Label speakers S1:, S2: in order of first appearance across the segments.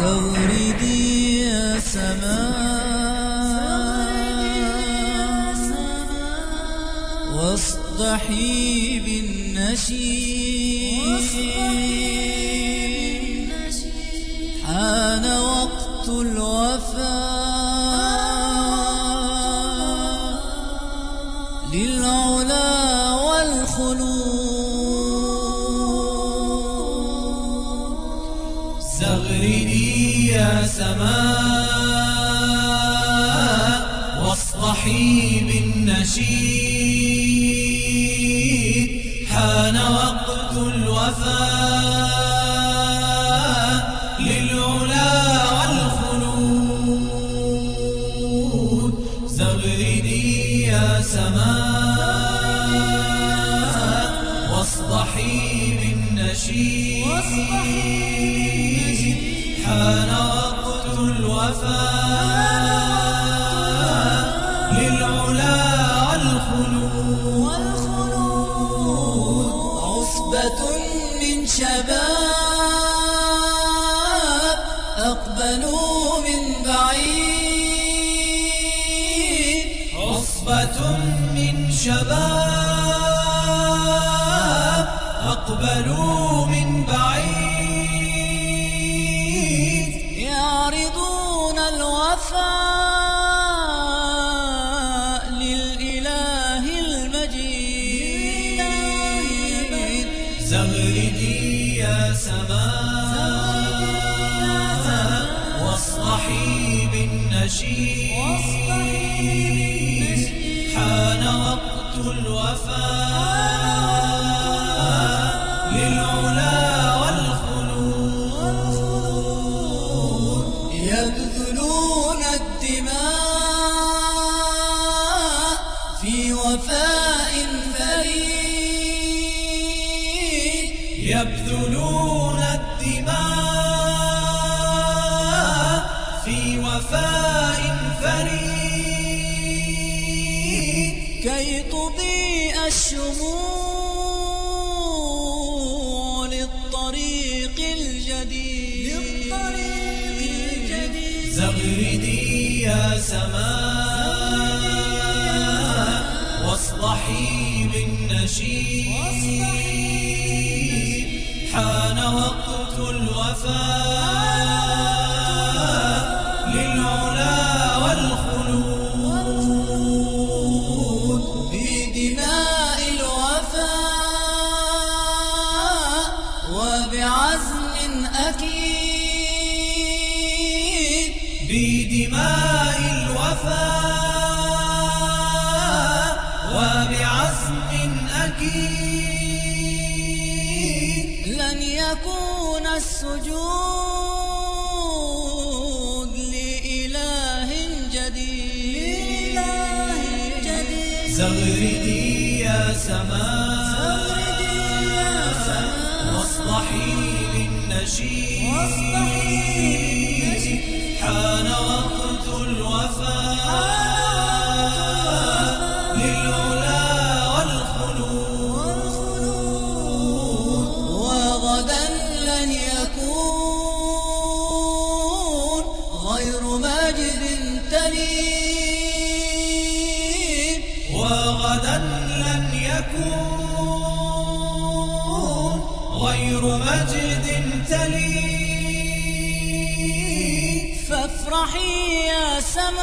S1: زغردي يا سماء واصدحي بالنشيد. حان وقت الوفاء للعلا والخلود.
S2: زغردي يا سماء واصطحي بالنشيد. حان وقت الوفاء للعلا والخلود. زغردي يا سماء واصطحي حان وقت الوفاء والخلود
S1: عصبة من شباب أقبلوا من بعيد
S2: عصبة من شباب أقبلوا
S1: الوفاء للإله المجيد.
S2: زغردي يا سماء واصطحي بالنشيد. حان وقت الوفاء للعلا.
S1: في وفاء فريد
S2: يبذلون الدماء في وفاء فريد
S1: كي تضيء الشمول للطريق الجديد للطريق الجديد.
S2: زغردي يا سماء واصطحي بالنشيد حان وقت الوفاء للعلا والخلود
S1: بدماء الوفاء وبعزم أكيد
S2: بدماء الوفاء
S1: لن يكون السجود لإله جديد.
S2: زغردي يا سماء واصطحي بالنشيد حان وقت الوفاء للعلا
S1: غير مجد تليد
S2: وغدا لن يكون غير مجد تلي
S1: فافرحي يا سماء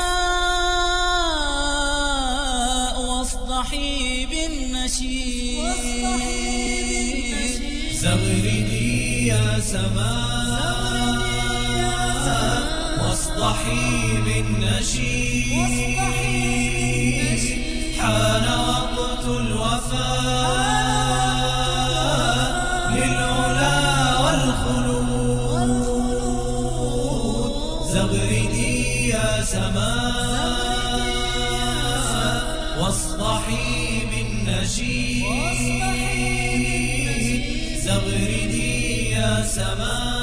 S1: واصطحي بالنشيد.
S2: زغردي يا سماء. واصطحي بالنشيد حان وقت الوفاء للعلا والخلود. زغردي يا سماء. واصطحي بالنشيد زغردي يا سماء.